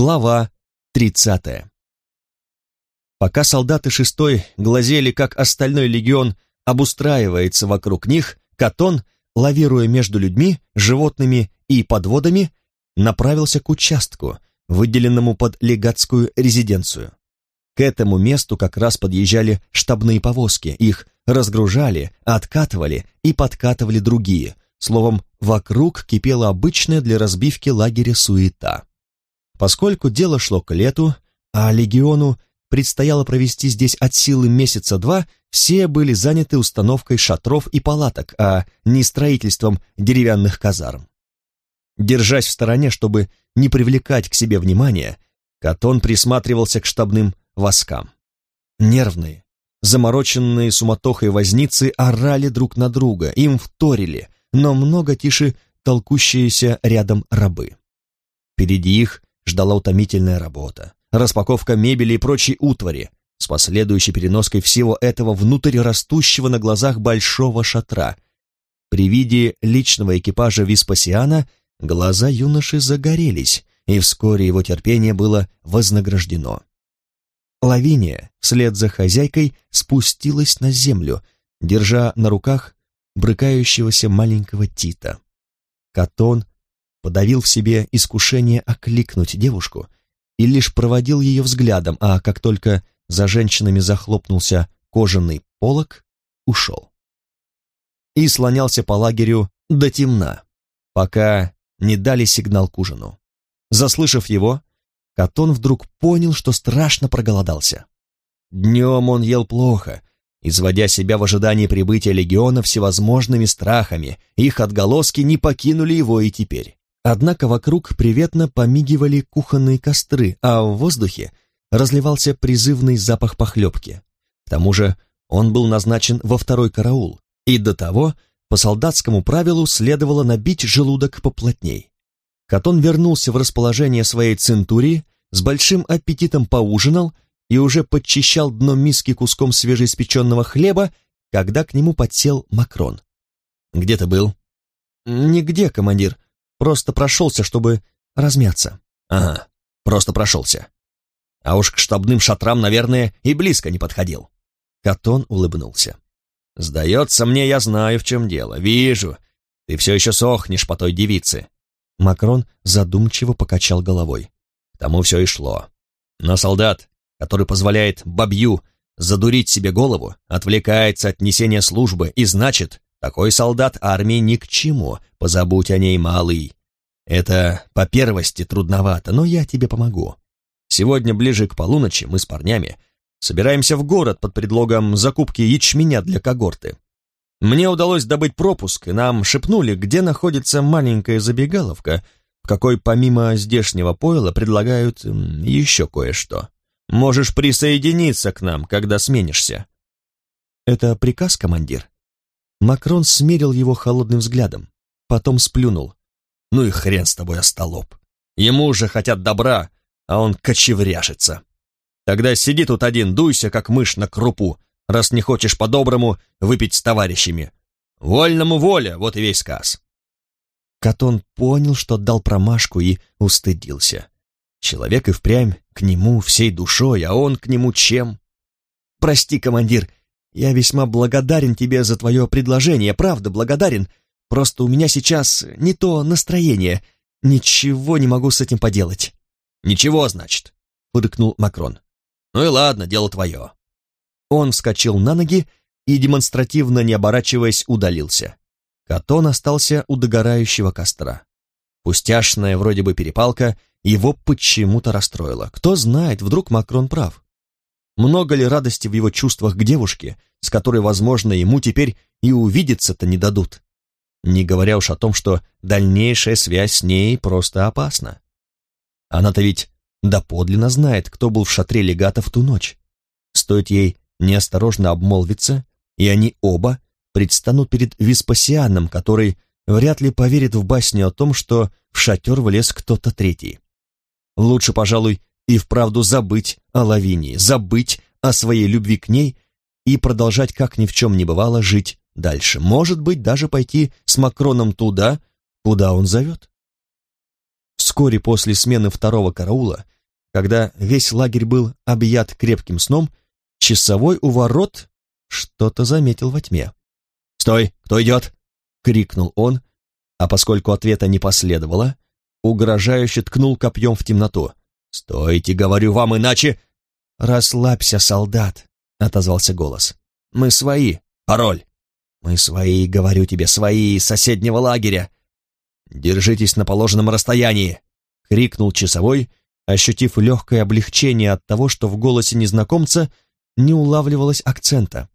Глава 30. Пока солдаты шестой глазели, как остальной легион обустраивается вокруг них, Катон, лавируя между людьми, животными и подводами, направился к участку, выделенному под легатскую резиденцию. К этому месту как раз подъезжали штабные повозки, их разгружали, откатывали и подкатывали другие. Словом, вокруг кипела обычная для разбивки лагеря суета. Поскольку дело шло к лету, а легиону предстояло провести здесь от силы месяца два, все были заняты установкой шатров и палаток, а не строительством деревянных казарм. Держась в стороне, чтобы не привлекать к себе внимания, Катон присматривался к штабным воскам. Нервные, замороченные суматохой возницы орали друг на друга, им вторили, но много тише толкущиеся рядом рабы. Впереди их ждала утомительная работа, распаковка мебели и прочей утвари, с последующей переноской всего этого внутрь растущего на глазах большого шатра. При виде личного экипажа Веспасиана глаза юноши загорелись, и вскоре его терпение было вознаграждено. Лавиния, вслед за хозяйкой, спустилась на землю, держа на руках брыкающегося маленького Тита. Катон подавил в себе искушение окликнуть девушку и лишь проводил ее взглядом, а как только за женщинами захлопнулся кожаный полог, ушел. И слонялся по лагерю до темна, пока не дали сигнал к ужину. Заслышав его, Катон вдруг понял, что страшно проголодался. Днем он ел плохо, изводя себя в ожидании прибытия легиона всевозможными страхами, их отголоски не покинули его и теперь. Однако вокруг приветно помигивали кухонные костры, а в воздухе разливался призывный запах похлебки. К тому же он был назначен во второй караул, и до того по солдатскому правилу следовало набить желудок поплотней. Катон вернулся в расположение своей центурии, с большим аппетитом поужинал и уже подчищал дно миски куском свежеиспеченного хлеба, когда к нему подсел Макрон. «Где ты был?» «Нигде, командир. Просто прошелся, чтобы размяться». «Ага, просто прошелся. А уж к штабным шатрам, наверное, и близко не подходил». Катон улыбнулся. «Сдается мне, я знаю, в чем дело. Вижу. Ты все еще сохнешь по той девице». Макрон задумчиво покачал головой. К тому все и шло. Но солдат, который позволяет бабью задурить себе голову, отвлекается от несения службы, и значит, такой солдат армии ни к чему, позабудь о ней, малый. Это по первости трудновато, но я тебе помогу. Сегодня ближе к полуночи мы с парнями собираемся в город под предлогом закупки ячменя для когорты. Мне удалось добыть пропуск, и нам шепнули, где находится маленькая забегаловка, в какой помимо здешнего пойла предлагают еще кое-что. Можешь присоединиться к нам, когда сменишься. Это приказ, командир? Макрон смерил его холодным взглядом, потом сплюнул. Ну и хрен с тобой, остолоп. Ему уже хотят добра, а он кочевряжется. Тогда сиди тут один, дуйся, как мышь на крупу, раз не хочешь по-доброму выпить с товарищами. Вольному воля, вот и весь сказ. Катон понял, что дал промашку и устыдился. Человек и впрямь к нему всей душой, а он к нему чем? Прости, командир, я весьма благодарен тебе за твое предложение, правда благодарен. Просто у меня сейчас не то настроение, ничего не могу с этим поделать. Ничего, значит, фыркнул Макрон. Ну и ладно, дело твое. Он вскочил на ноги и, демонстративно не оборачиваясь, удалился. Катон остался у догорающего костра. Пустяшная вроде бы перепалка его почему-то расстроила. Кто знает, вдруг Макрон прав. Много ли радости в его чувствах к девушке, с которой, возможно, ему теперь и увидеться-то не дадут? Не говоря уж о том, что дальнейшая связь с ней просто опасна. Она-то ведь доподлинно знает, кто был в шатре легата в ту ночь. Стоит ей неосторожно обмолвиться, и они оба предстанут перед Веспасианом, который вряд ли поверит в басню о том, что в шатер влез кто-то третий. Лучше, пожалуй, и вправду забыть о Лавинии, забыть о своей любви к ней и продолжать, как ни в чем не бывало, жить дальше. Может быть, даже пойти с Макроном туда, куда он зовет. Вскоре после смены второго караула, когда весь лагерь был объят крепким сном, часовой у ворот что-то заметил во тьме. «Стой! Кто идет?» — крикнул он, а поскольку ответа не последовало, угрожающе ткнул копьем в темноту. «Стойте, говорю вам, иначе...» «Расслабься, солдат», — отозвался голос. «Мы свои. Пароль». «Мы свои, говорю тебе, свои, из соседнего лагеря». «Держитесь на положенном расстоянии», — крикнул часовой, ощутив легкое облегчение от того, что в голосе незнакомца не улавливалось акцента.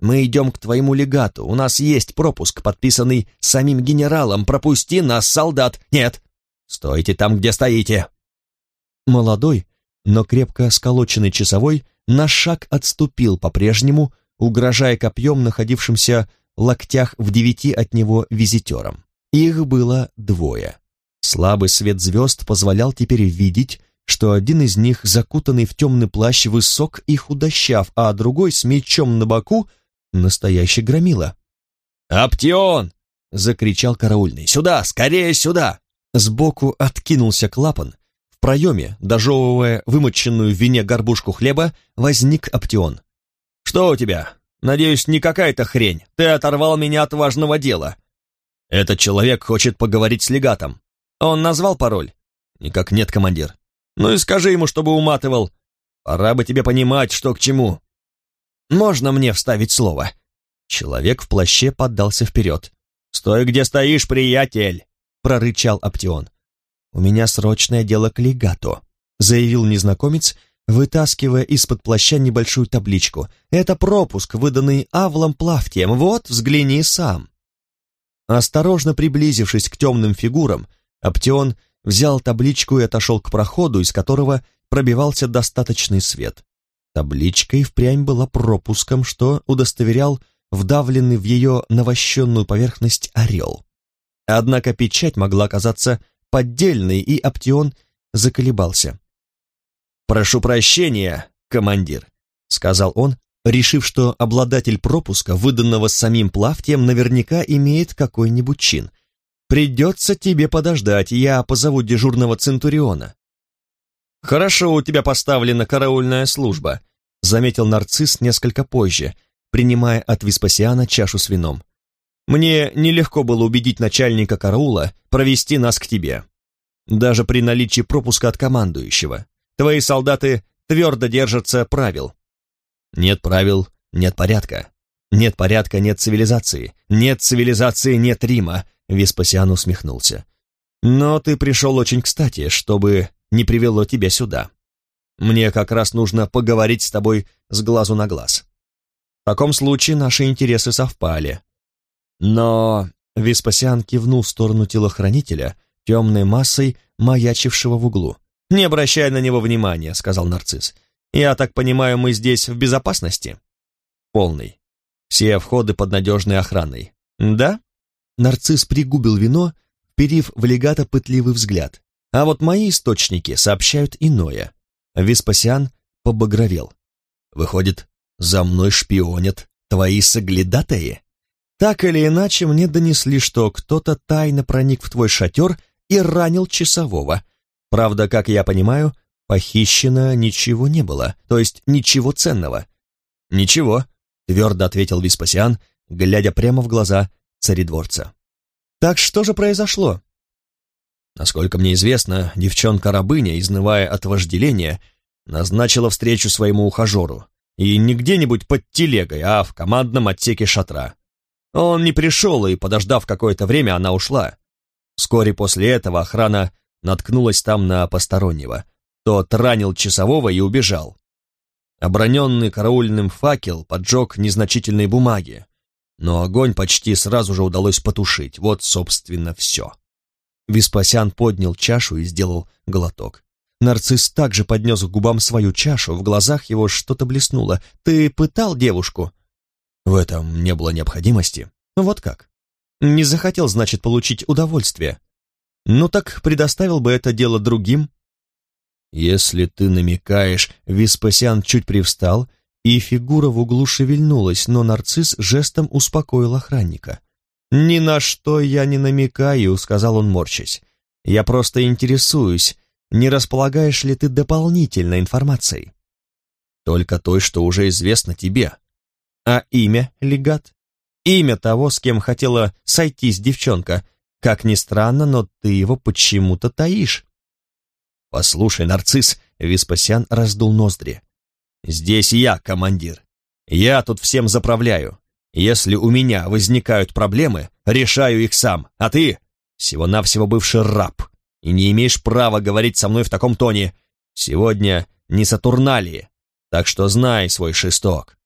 Мы идем к твоему легату. У нас есть пропуск, подписанный самим генералом. Пропусти нас, солдат. Нет. Стойте там, где стоите. Молодой, но крепко сколоченный часовой на шаг отступил по-прежнему, угрожая копьем находившимся локтях в девяти от него визитерам. Их было двое. Слабый свет звезд позволял теперь видеть, что один из них, закутанный в темный плащ, высок и худощав, а другой с мечом на боку Настоящий громила. «Аптеон!» — закричал караульный. «Сюда! Скорее сюда!» Сбоку откинулся клапан. В проеме, дожевывая вымоченную в вине горбушку хлеба, возник Аптеон. «Что у тебя? Надеюсь, не какая-то хрень. Ты оторвал меня от важного дела. Этот человек хочет поговорить с легатом. Он назвал пароль?» «Никак нет, командир». «Ну и скажи ему, чтобы уматывал. Пора бы тебе понимать, что к чему». Можно мне вставить слово?» Человек в плаще поддался вперед. «Стой, где стоишь, приятель!» — прорычал Аптеон. «У меня срочное дело к легату», — заявил незнакомец, вытаскивая из-под плаща небольшую табличку. «Это пропуск, выданный Авлом Плавтием. Вот, взгляни сам». Осторожно приблизившись к темным фигурам, Аптеон взял табличку и отошел к проходу, из которого пробивался достаточный свет. Табличка и впрямь была пропуском, что удостоверял вдавленный в ее навощенную поверхность орел. Однако печать могла оказаться поддельной, и Аптеон заколебался. «Прошу прощения, командир», — сказал он, решив, что обладатель пропуска, выданного самим Плавтием, наверняка имеет какой-нибудь чин. «Придется тебе подождать, я позову дежурного Центуриона». «Хорошо у тебя поставлена караульная служба», заметил нарцисс несколько позже, принимая от Веспасиана чашу с вином. «Мне нелегко было убедить начальника караула провести нас к тебе. Даже при наличии пропуска от командующего. Твои солдаты твердо держатся правил». «Нет правил, нет порядка. Нет порядка, нет цивилизации. Нет цивилизации, нет Рима», — Веспасиан усмехнулся. «Но ты пришел очень кстати, чтобы не привело тебя сюда. Мне как раз нужно поговорить с тобой с глазу на глаз. В таком случае наши интересы совпали. Но Веспасиан кивнул в сторону телохранителя, темной массой, маячившего в углу. «Не обращай на него внимания», — сказал нарцисс. «Я так понимаю, мы здесь в безопасности?» «Полный. Все входы под надежной охраной». «Да?» Нарцисс пригубил вино, вперив в легато пытливый взгляд. «А вот мои источники сообщают иное. Веспасиан побагровел. «Выходит, за мной шпионят твои соглядатые?» «Так или иначе, мне донесли, что кто-то тайно проник в твой шатер и ранил часового. Правда, как я понимаю, похищено ничего не было, то есть ничего ценного». «Ничего», — твердо ответил Веспасиан, глядя прямо в глаза царедворца. «Так что же произошло?» Насколько мне известно, девчонка-рабыня, изнывая от вожделения, назначила встречу своему ухажеру. И не где-нибудь под телегой, а в командном отсеке шатра. Он не пришел, и, подождав какое-то время, она ушла. Вскоре после этого охрана наткнулась там на постороннего. Тот ранил часового и убежал. Оброненный караульным факел поджег незначительные бумаги, но огонь почти сразу же удалось потушить. Вот, собственно, все. Веспасиан поднял чашу и сделал глоток. Нарцисс также поднес к губам свою чашу, в глазах его что-то блеснуло. «Ты пытал девушку?» В этом не было необходимости. Вот как. Не захотел, значит, получить удовольствие. Ну так предоставил бы это дело другим. Если ты намекаешь, Веспасиан чуть привстал, и фигура в углу шевельнулась, но нарцисс жестом успокоил охранника. «Ни на что я не намекаю», — сказал он, морщась. Я просто интересуюсь, не располагаешь ли ты дополнительной информацией? Только той, что уже известно тебе. А имя, легат? Имя того, с кем хотела сойтись девчонка. Как ни странно, но ты его почему-то таишь. Послушай, нарцисс, Веспасиан раздул ноздри. Здесь я командир. Я тут всем заправляю. Если у меня возникают проблемы, решаю их сам, а ты всего-навсего бывший раб и не имеешь права говорить со мной в таком тоне. Сегодня не Сатурналии, так что знай свой шесток».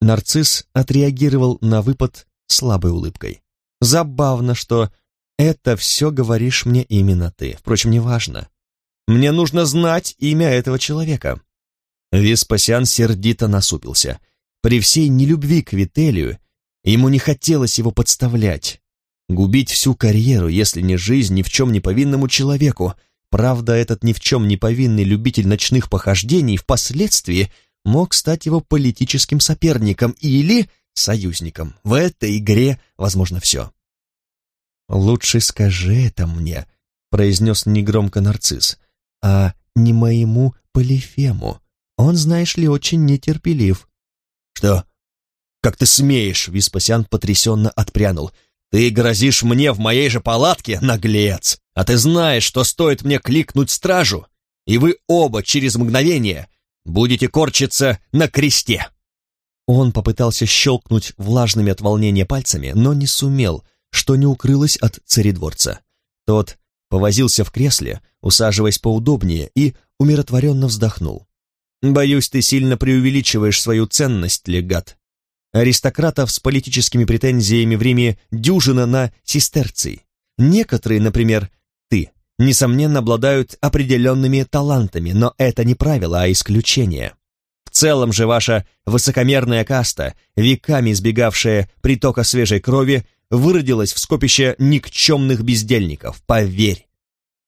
Нарцисс отреагировал на выпад слабой улыбкой. «Забавно, что это все говоришь мне именно ты. Впрочем, неважно. Мне нужно знать имя этого человека». Веспасиан сердито насупился. При всей нелюбви к Вителию ему не хотелось его подставлять, губить всю карьеру, если не жизнь ни в чем не повинному человеку. Правда, этот ни в чем не повинный любитель ночных похождений впоследствии мог стать его политическим соперником или союзником. В этой игре возможно все. «Лучше скажи это мне», — произнес негромко нарцисс, «а не моему Полифему. Он, знаешь ли, очень нетерпелив». «Что? Как ты смеешь?» — Веспасиан потрясенно отпрянул. «Ты грозишь мне в моей же палатке, наглец! А ты знаешь, что стоит мне кликнуть стражу, и вы оба через мгновение будете корчиться на кресте!» Он попытался щелкнуть влажными от волнения пальцами, но не сумел, что не укрылось от царедворца. Тот повозился в кресле, усаживаясь поудобнее, и умиротворенно вздохнул. «Боюсь, ты сильно преувеличиваешь свою ценность, легат. Аристократов с политическими претензиями в Риме дюжина на сестерций. Некоторые, например, ты, несомненно, обладают определенными талантами, но это не правило, а исключение. В целом же ваша высокомерная каста, веками избегавшая притока свежей крови, выродилась в скопище никчемных бездельников, поверь.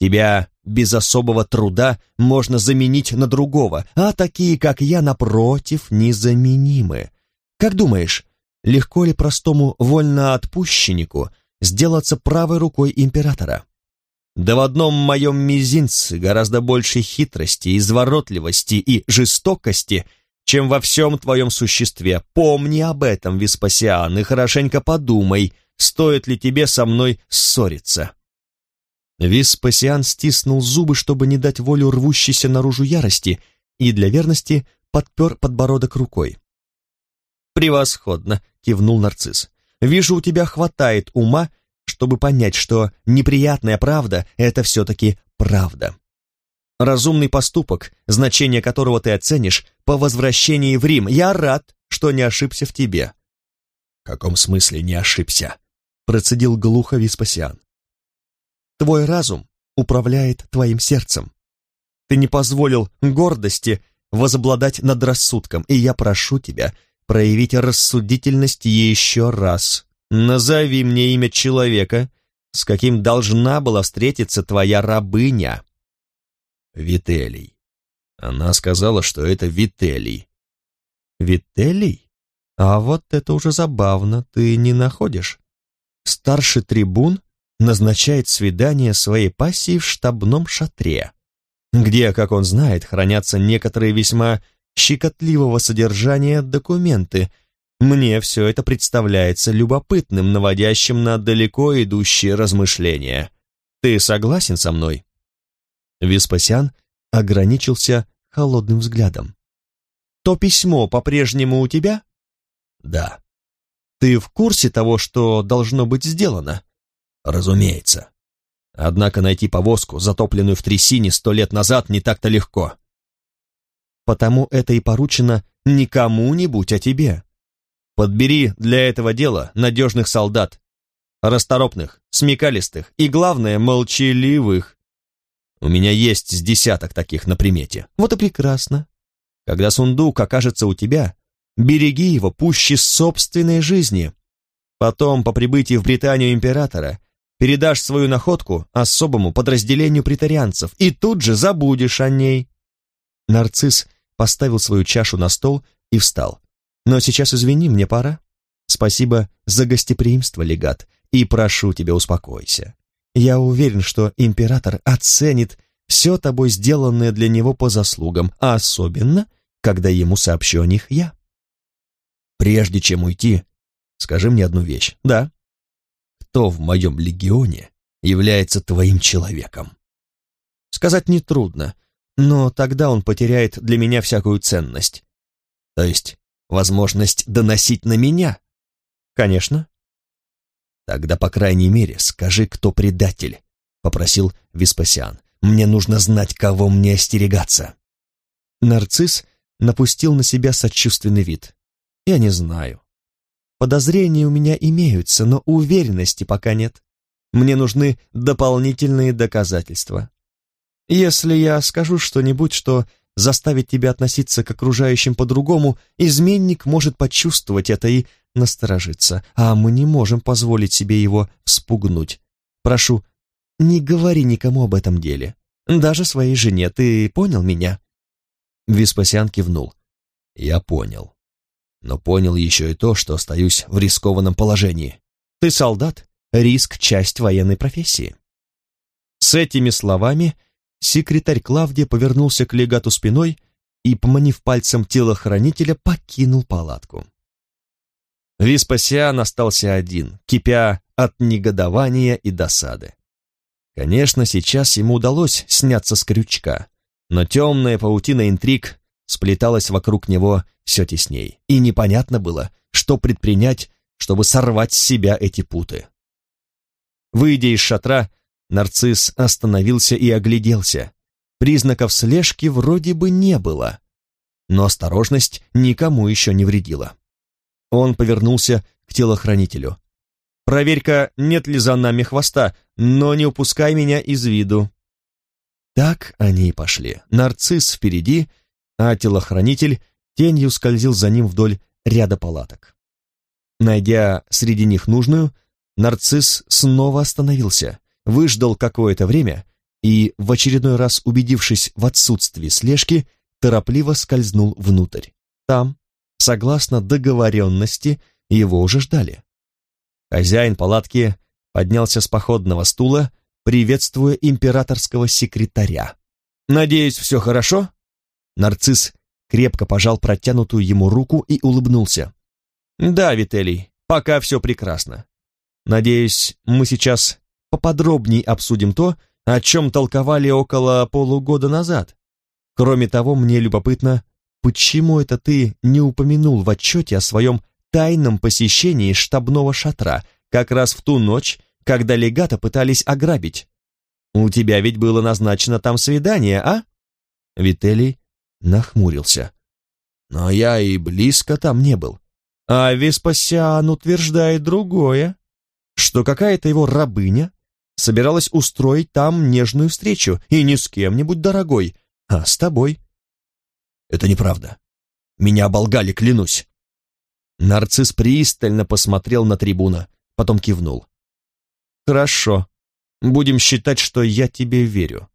Тебя без особого труда можно заменить на другого, а такие, как я, напротив, незаменимы. Как думаешь, легко ли простому вольноотпущеннику сделаться правой рукой императора? Да в одном моем мизинце гораздо больше хитрости, изворотливости и жестокости, чем во всем твоем существе. Помни об этом, Веспасиан, и хорошенько подумай, стоит ли тебе со мной ссориться. Веспасиан стиснул зубы, чтобы не дать волю рвущейся наружу ярости, и для верности подпер подбородок рукой. «Превосходно!» — кивнул нарцисс. «Вижу, у тебя хватает ума, чтобы понять, что неприятная правда — это все-таки правда. Разумный поступок, значение которого ты оценишь по возвращении в Рим. Я рад, что не ошибся в тебе». «В каком смысле не ошибся?» — процедил глухо Веспасиан. «Твой разум управляет твоим сердцем. Ты не позволил гордости возобладать над рассудком, и я прошу тебя проявить рассудительность еще раз. Назови мне имя человека, с каким должна была встретиться твоя рабыня. Вителий. Она сказала, что это Вителий. Вителий? А вот это уже забавно, ты не находишь? Старший трибун назначает свидание своей пассии в штабном шатре, где, как он знает, хранятся некоторые весьма щекотливого содержания документы. Мне все это представляется любопытным, наводящим на далеко идущие размышления. Ты согласен со мной?» Веспасиан ограничился холодным взглядом. «То письмо по-прежнему у тебя?» «Да». «Ты в курсе того, что должно быть сделано?» «Разумеется. Однако найти повозку, затопленную в трясине сто лет назад, не так-то легко потому это и поручено не кому-нибудь, а тебе. Подбери для этого дела надежных солдат, расторопных, смекалистых и, главное, молчаливых. У меня есть с десяток таких на примете. Вот и прекрасно. Когда сундук окажется у тебя, береги его пуще собственной жизни. Потом, по прибытии в Британию императора, передашь свою находку особому подразделению претарианцев и тут же забудешь о ней. Нарцисс поставил свою чашу на стол и встал. «Но сейчас, извини, мне пора. Спасибо за гостеприимство, легат, и прошу тебя, успокойся. Я уверен, что император оценит все тобой сделанное для него по заслугам, а особенно, когда ему сообщу о них я. Прежде чем уйти, скажи мне одну вещь. Да. Кто в моем легионе является твоим человеком? Сказать нетрудно, но тогда он потеряет для меня всякую ценность. То есть возможность доносить на меня? Конечно. Тогда, по крайней мере, скажи, кто предатель, попросил Веспасиан. Мне нужно знать, кого мне остерегаться. Нарцисс напустил на себя сочувственный вид. Я не знаю. Подозрения у меня имеются, но уверенности пока нет. Мне нужны дополнительные доказательства. Если я скажу что-нибудь, что заставит тебя относиться к окружающим по-другому, изменник может почувствовать это и насторожиться, а мы не можем позволить себе его вспугнуть. Прошу, не говори никому об этом деле. Даже своей жене. Ты понял меня?» Веспасиан кивнул. «Я понял. Но понял еще и то, что остаюсь в рискованном положении. Ты солдат, риск — часть военной профессии». С этими словами секретарь Клавдия повернулся к легату спиной и, поманив пальцем телохранителя, покинул палатку. Веспасиан остался один, кипя от негодования и досады. Конечно, сейчас ему удалось сняться с крючка, но темная паутина интриг сплеталась вокруг него все тесней, и непонятно было, что предпринять, чтобы сорвать с себя эти путы. Выйдя из шатра, нарцисс остановился и огляделся. Признаков слежки вроде бы не было, но осторожность никому еще не вредила. Он повернулся к телохранителю. Проверь-ка, нет ли за нами хвоста, но не упускай меня из виду». Так они и пошли. Нарцисс впереди, а телохранитель тенью скользил за ним вдоль ряда палаток. Найдя среди них нужную, нарцисс снова остановился, выждал какое-то время и, в очередной раз убедившись в отсутствии слежки, торопливо скользнул внутрь. Там, согласно договоренности, его уже ждали. Хозяин палатки поднялся с походного стула, приветствуя императорского секретаря. «Надеюсь, все хорошо?» Нарцисс крепко пожал протянутую ему руку и улыбнулся. «Да, Вителий, пока все прекрасно. Надеюсь, мы сейчас поподробнее обсудим то, о чем толковали около полугода назад. Кроме того, мне любопытно, почему это ты не упомянул в отчете о своем тайном посещении штабного шатра как раз в ту ночь, когда легата пытались ограбить. У тебя ведь было назначено там свидание, а? Вителий нахмурился. Но я и близко там не был. А Веспасиан утверждает другое, что какая-то его рабыня собиралась устроить там нежную встречу, и не с кем-нибудь дорогой, а с тобой. Это неправда. Меня оболгали, клянусь. Нарцисс пристально посмотрел на трибуна, потом кивнул. «Хорошо. Будем считать, что я тебе верю.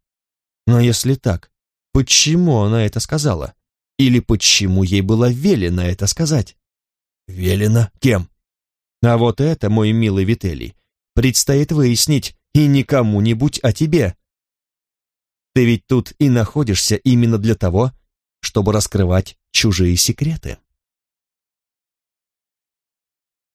Но если так, почему она это сказала? Или почему ей было велено это сказать?» «Велено? Кем?» «А вот это, мой милый Вителий, предстоит выяснить, и не кому-нибудь, а тебе. Ты ведь тут и находишься именно для того, чтобы раскрывать чужие секреты».